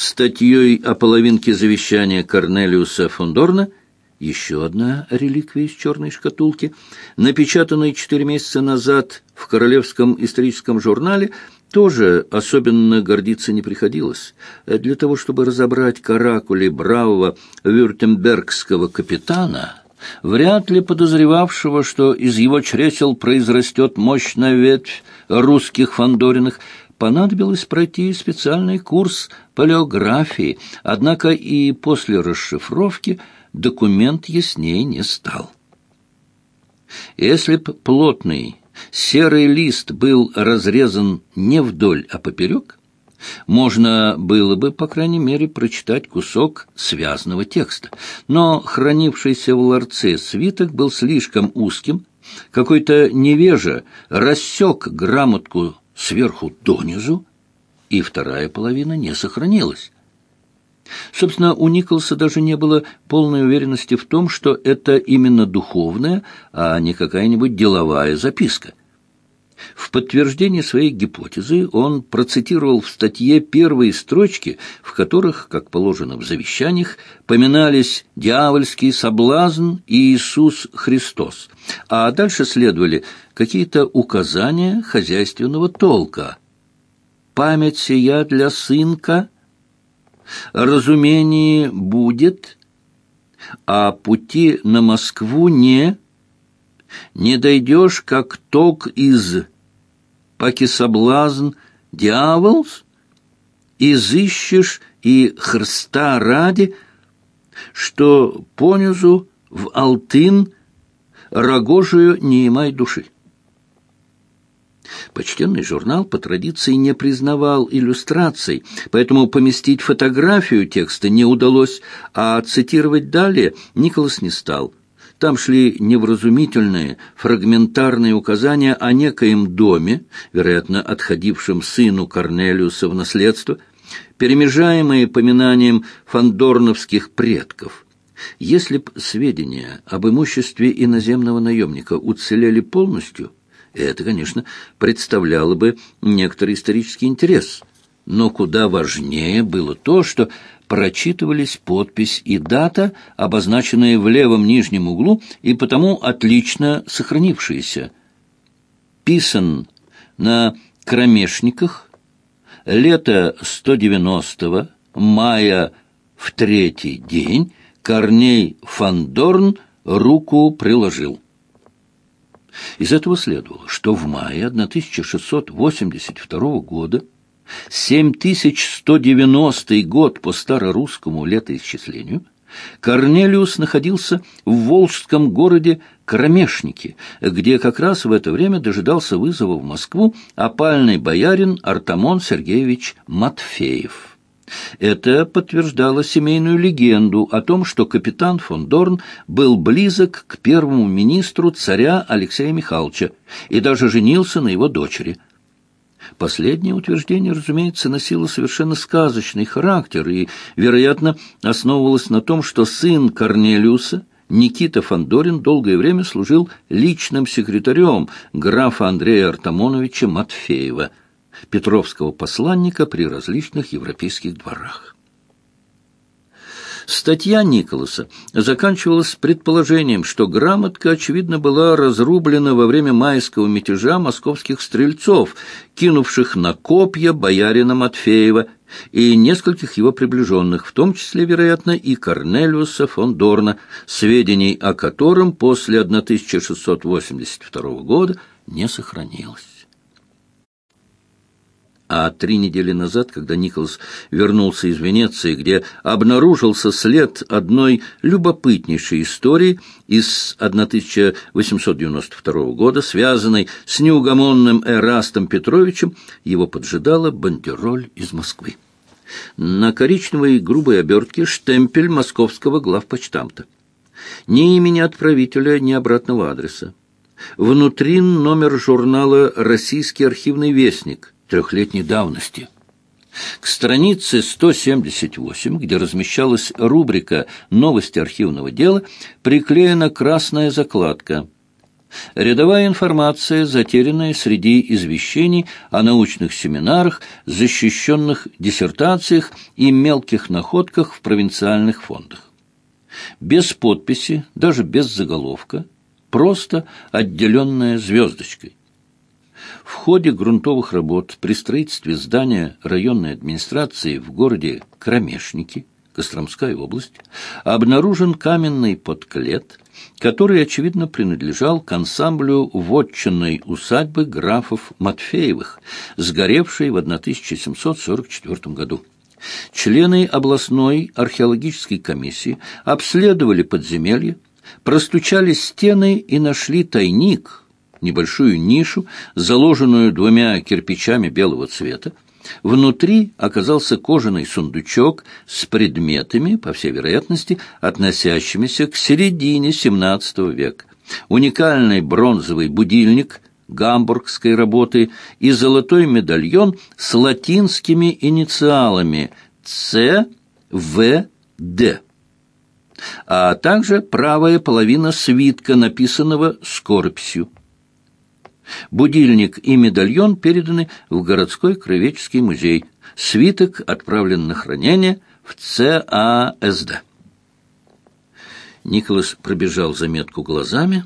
статьей о половинке завещания Корнелиуса Фондорна еще одна реликвия из черной шкатулки, напечатанная четыре месяца назад в Королевском историческом журнале, тоже особенно гордиться не приходилось. Для того, чтобы разобрать каракули бравого вюртембергского капитана, вряд ли подозревавшего, что из его чресел произрастет мощная ветвь русских фандориных, понадобилось пройти специальный курс палеографии, однако и после расшифровки документ яснее не стал. Если б плотный серый лист был разрезан не вдоль, а поперек, можно было бы, по крайней мере, прочитать кусок связанного текста. Но хранившийся в ларце свиток был слишком узким, какой-то невежа рассек грамотку сверху донизу, и вторая половина не сохранилась. Собственно, у Николса даже не было полной уверенности в том, что это именно духовная, а не какая-нибудь деловая записка. В подтверждение своей гипотезы он процитировал в статье первые строчки, в которых, как положено в завещаниях, поминались дьявольский соблазн и Иисус Христос, а дальше следовали какие-то указания хозяйственного толка. «Память сия для сынка», «разумение будет», а пути на Москву не не дойдешь, как ток из паки соблазн дьяволс, изыщешь и Христа ради, что понизу в алтын рогожию не имай души. Почтенный журнал по традиции не признавал иллюстраций, поэтому поместить фотографию текста не удалось, а цитировать далее Николас не стал – там шли невразумительные, фрагментарные указания о некоем доме, вероятно, отходившем сыну Корнелиуса в наследство, перемежаемые поминанием фандорновских предков. Если б сведения об имуществе иноземного наемника уцелели полностью, это, конечно, представляло бы некоторый исторический интерес. Но куда важнее было то, что прочитывались подпись и дата, обозначенные в левом нижнем углу и потому отлично сохранившиеся. Писан на кромешниках, лето 190-го, мая в третий день, Корней Фандорн руку приложил. Из этого следовало, что в мае 1682 года 7190 год по старорусскому летоисчислению Корнелиус находился в волжском городе Кромешники, где как раз в это время дожидался вызова в Москву опальный боярин Артамон Сергеевич Матфеев. Это подтверждало семейную легенду о том, что капитан фон Дорн был близок к первому министру царя Алексея Михайловича и даже женился на его дочери – Последнее утверждение, разумеется, носило совершенно сказочный характер и, вероятно, основывалось на том, что сын Корнелиуса, Никита Фандорин, долгое время служил личным секретарем графа Андрея Артамоновича Матфеева, петровского посланника при различных европейских дворах. Статья Николаса заканчивалась предположением, что грамотка, очевидно, была разрублена во время майского мятежа московских стрельцов, кинувших на копья боярина Матфеева и нескольких его приближенных, в том числе, вероятно, и Корнелиуса фон Дорна, сведений о котором после 1682 года не сохранилось. А три недели назад, когда Николас вернулся из Венеции, где обнаружился след одной любопытнейшей истории из 1892 года, связанной с неугомонным Эрастом Петровичем, его поджидала бандероль из Москвы. На коричневой грубой обертке штемпель московского главпочтамта. Ни имени отправителя, ни обратного адреса. Внутри номер журнала «Российский архивный вестник», трехлетней давности. К странице 178, где размещалась рубрика «Новости архивного дела», приклеена красная закладка Рядовая информация, затерянная среди извещений о научных семинарах, защищенных диссертациях и мелких находках в провинциальных фондах. Без подписи, даже без заголовка, просто отделенная звездочкой. В ходе грунтовых работ при строительстве здания районной администрации в городе Кромешники, Костромская область, обнаружен каменный подклет, который, очевидно, принадлежал к ансамблю вотчинной усадьбы графов Матфеевых, сгоревшей в 1744 году. Члены областной археологической комиссии обследовали подземелье, простучали стены и нашли тайник, небольшую нишу, заложенную двумя кирпичами белого цвета. Внутри оказался кожаный сундучок с предметами, по всей вероятности, относящимися к середине XVII века. Уникальный бронзовый будильник гамбургской работы и золотой медальон с латинскими инициалами «Ц», «В», «Д» а также правая половина свитка, написанного скорбью. Будильник и медальон переданы в городской краеведческий музей. Свиток отправлен на хранение в ЦАСД. Николас пробежал заметку глазами,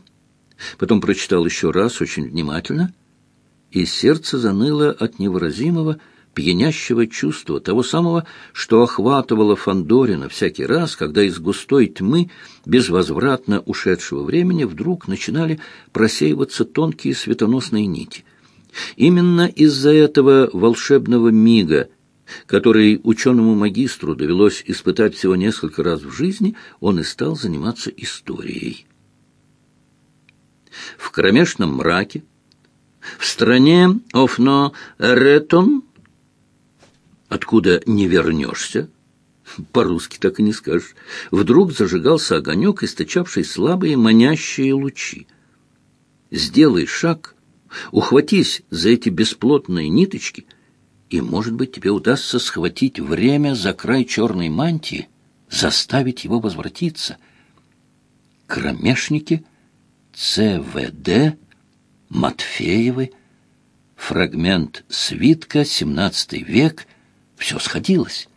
потом прочитал еще раз очень внимательно, и сердце заныло от невыразимого, пьянящего чувства, того самого, что охватывало Фандорина всякий раз, когда из густой тьмы, безвозвратно ушедшего времени, вдруг начинали просеиваться тонкие светоносные нити. Именно из-за этого волшебного мига, который ученому-магистру довелось испытать всего несколько раз в жизни, он и стал заниматься историей. В кромешном мраке, в стране Офно-Ретон, откуда не вернешься, по-русски так и не скажешь, вдруг зажигался огонек, источавший слабые манящие лучи. Сделай шаг, ухватись за эти бесплотные ниточки, и, может быть, тебе удастся схватить время за край черной мантии, заставить его возвратиться. Кромешники, ЦВД, Матфеевы, фрагмент свитка, XVII век — все сходилось.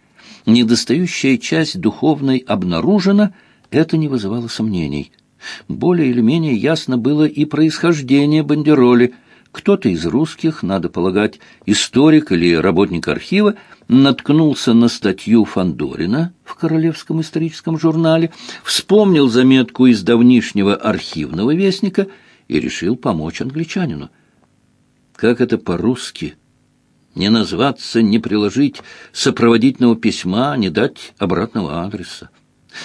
Недостающая часть духовной обнаружена, это не вызывало сомнений. Более или менее ясно было и происхождение бандероли. Кто-то из русских, надо полагать, историк или работник архива, наткнулся на статью Фандорина в Королевском историческом журнале, вспомнил заметку из давнишнего архивного вестника и решил помочь англичанину. Как это по-русски не назваться, не приложить сопроводительного письма, не дать обратного адреса.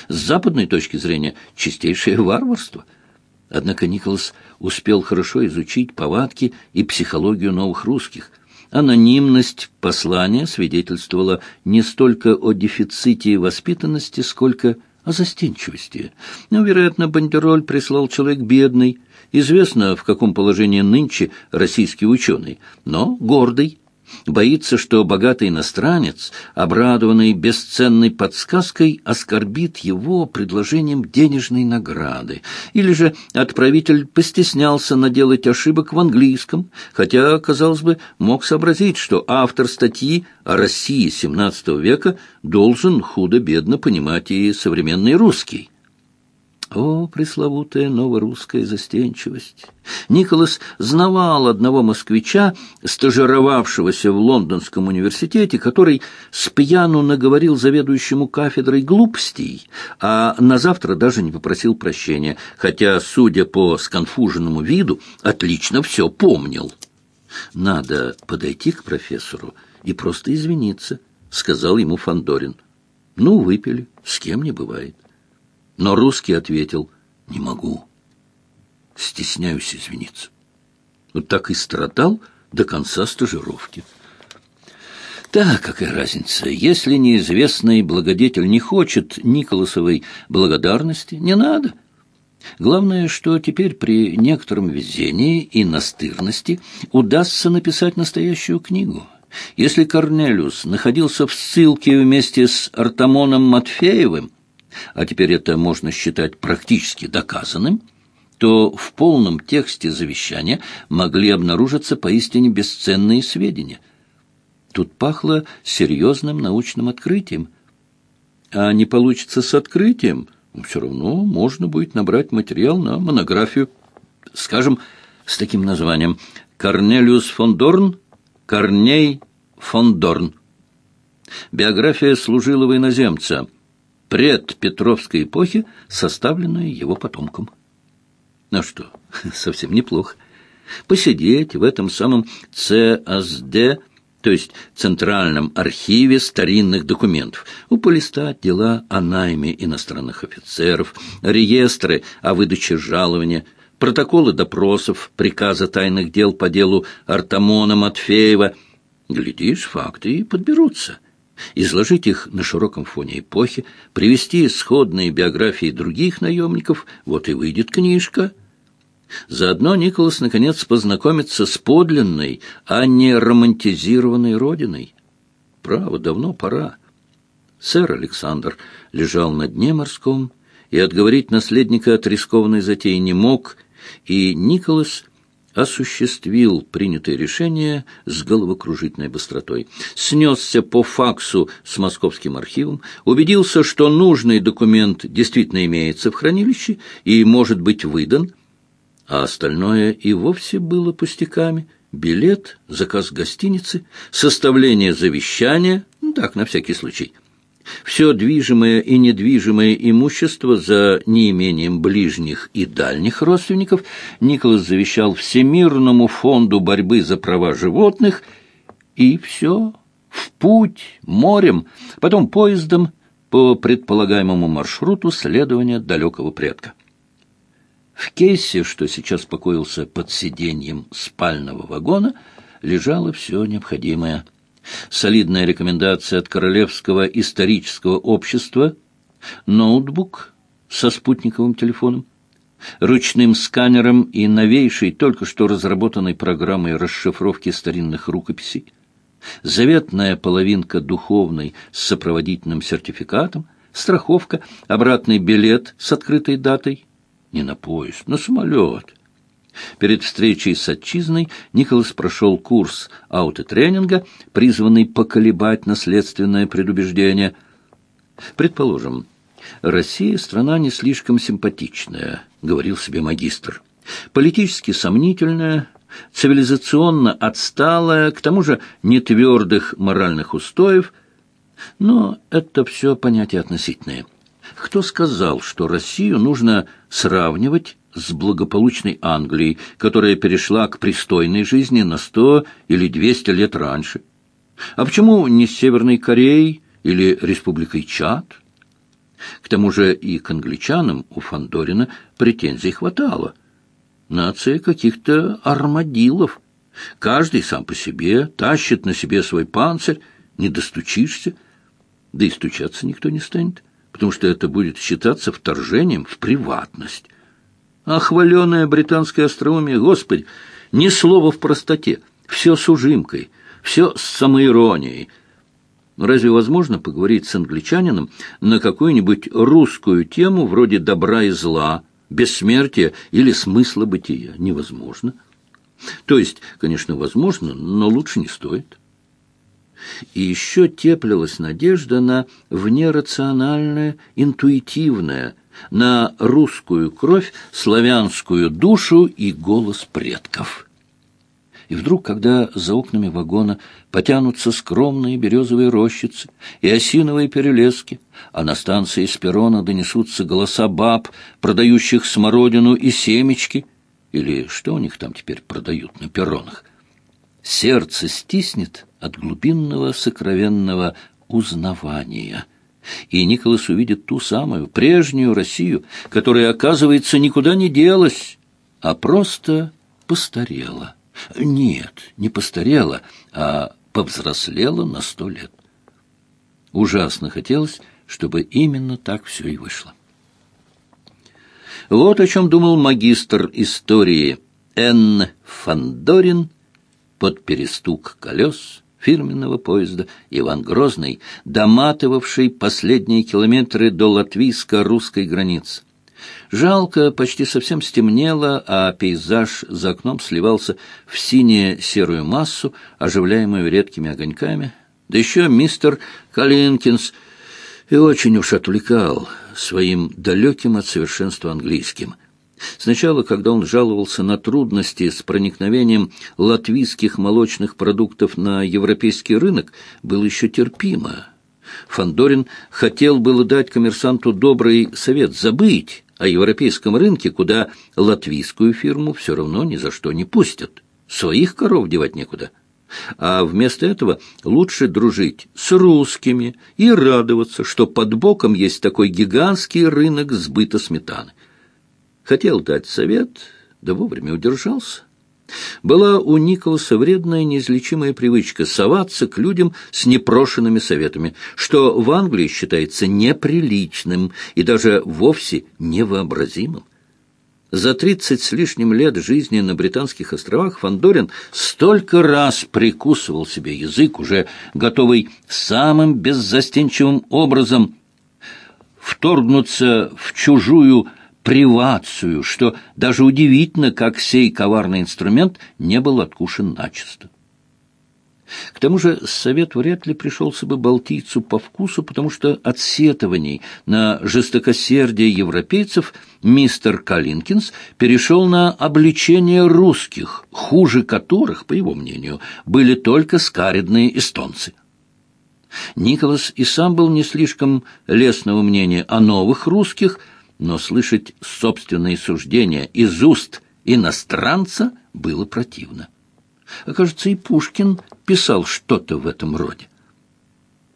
С западной точки зрения чистейшее варварство. Однако Николас успел хорошо изучить повадки и психологию новых русских. Анонимность послания свидетельствовала не столько о дефиците воспитанности, сколько о застенчивости. Но, вероятно, бандероль прислал человек бедный, известно, в каком положении нынче российский ученый, но гордый, Боится, что богатый иностранец, обрадованный бесценной подсказкой, оскорбит его предложением денежной награды. Или же отправитель постеснялся наделать ошибок в английском, хотя, казалось бы, мог сообразить, что автор статьи о России XVII века должен худо-бедно понимать и современный русский. О, пресловутая новорусская застенчивость! Николас знавал одного москвича, стажировавшегося в Лондонском университете, который с пьяну наговорил заведующему кафедрой глупостей, а на завтра даже не попросил прощения, хотя, судя по сконфуженному виду, отлично все помнил. «Надо подойти к профессору и просто извиниться», — сказал ему Фандорин. «Ну, выпили, с кем не бывает». Но русский ответил «Не могу. Стесняюсь извиниться». Вот так и страдал до конца стажировки. Да, какая разница, если неизвестный благодетель не хочет Николасовой благодарности, не надо. Главное, что теперь при некотором везении и настырности удастся написать настоящую книгу. Если Корнелиус находился в ссылке вместе с Артамоном Матфеевым, а теперь это можно считать практически доказанным, то в полном тексте завещания могли обнаружиться поистине бесценные сведения. Тут пахло серьезным научным открытием. А не получится с открытием, все равно можно будет набрать материал на монографию. Скажем, с таким названием «Корнелиус фон Дорн, Корней фон Дорн». Биография служилого иноземца предпетровской эпохи, составленная его потомком. Ну что, совсем неплохо. Посидеть в этом самом ЦСД, то есть Центральном архиве старинных документов, уполистать дела о найме иностранных офицеров, реестры о выдаче жалования, протоколы допросов, приказа тайных дел по делу Артамона Матфеева. Глядишь, факты и подберутся изложить их на широком фоне эпохи, привести сходные биографии других наемников, вот и выйдет книжка. Заодно Николас, наконец, познакомится с подлинной, а не романтизированной родиной. Право, давно пора. Сэр Александр лежал на дне морском, и отговорить наследника от рискованной затеи не мог, и Николас осуществил принятое решение с головокружительной быстротой. Снесся по факсу с московским архивом, убедился, что нужный документ действительно имеется в хранилище и может быть выдан, а остальное и вовсе было пустяками. Билет, заказ гостиницы, составление завещания, ну так, на всякий случай. Все движимое и недвижимое имущество за неимением ближних и дальних родственников Николас завещал Всемирному фонду борьбы за права животных, и все в путь, морем, потом поездом по предполагаемому маршруту следования далекого предка. В кейсе, что сейчас покоился под сиденьем спального вагона, лежало все необходимое – солидная рекомендация от Королевского исторического общества, ноутбук со спутниковым телефоном, ручным сканером и новейшей, только что разработанной программой расшифровки старинных рукописей, заветная половинка духовной с сопроводительным сертификатом, страховка, обратный билет с открытой датой, не на поезд, на самолет — Перед встречей с отчизной Николас прошел курс аутотренинга, призванный поколебать наследственное предубеждение. Предположим, Россия — страна не слишком симпатичная, — говорил себе магистр. Политически сомнительная, цивилизационно отсталая, к тому же нетвердых моральных устоев. Но это все понятия относительные. Кто сказал, что Россию нужно сравнивать с благополучной Англией, которая перешла к пристойной жизни на сто или двести лет раньше. А почему не с Северной Кореей или Республикой Чад? К тому же и к англичанам у Фандорина претензий хватало. Нация каких-то армадилов. Каждый сам по себе тащит на себе свой панцирь, не достучишься, да и стучаться никто не станет, потому что это будет считаться вторжением в приватность. Хваленое британское остроумие, господи, ни слова в простоте, все с ужимкой, все с самоиронией. Разве возможно поговорить с англичанином на какую-нибудь русскую тему вроде добра и зла, бессмертия или смысла бытия? Невозможно. То есть, конечно, возможно, но лучше не стоит. И еще теплилась надежда на внерациональное, интуитивное – на русскую кровь, славянскую душу и голос предков. И вдруг, когда за окнами вагона потянутся скромные березовые рощицы и осиновые перелески, а на станции с перрона донесутся голоса баб, продающих смородину и семечки, или что у них там теперь продают на перронах, сердце стиснет от глубинного сокровенного узнавания — и Николас увидит ту самую, прежнюю Россию, которая, оказывается, никуда не делась, а просто постарела. Нет, не постарела, а повзрослела на сто лет. Ужасно хотелось, чтобы именно так все и вышло. Вот о чем думал магистр истории Н. Фандорин под перестук колес фирменного поезда Иван Грозный, доматывавший последние километры до латвийско-русской границы. Жалко, почти совсем стемнело, а пейзаж за окном сливался в сине-серую массу, оживляемую редкими огоньками. Да еще мистер Калинкинс и очень уж отвлекал своим далеким от совершенства английским. Сначала, когда он жаловался на трудности с проникновением латвийских молочных продуктов на европейский рынок, было еще терпимо. Фандорин хотел было дать коммерсанту добрый совет забыть о европейском рынке, куда латвийскую фирму все равно ни за что не пустят. Своих коров девать некуда. А вместо этого лучше дружить с русскими и радоваться, что под боком есть такой гигантский рынок сбыта сметаны. Хотел дать совет, да вовремя удержался. Была у Николаса вредная неизлечимая привычка соваться к людям с непрошенными советами, что в Англии считается неприличным и даже вовсе невообразимым. За тридцать с лишним лет жизни на Британских островах Фандорин столько раз прикусывал себе язык, уже готовый самым беззастенчивым образом вторгнуться в чужую привацию, что даже удивительно, как сей коварный инструмент не был откушен начисто. К тому же совет вряд ли пришелся бы балтийцу по вкусу, потому что от сетований на жестокосердие европейцев мистер Калинкинс перешел на обличение русских, хуже которых, по его мнению, были только скаридные эстонцы. Николас и сам был не слишком лестного мнения о новых русских – но слышать собственные суждения из уст иностранца было противно. Окажется, и Пушкин писал что-то в этом роде.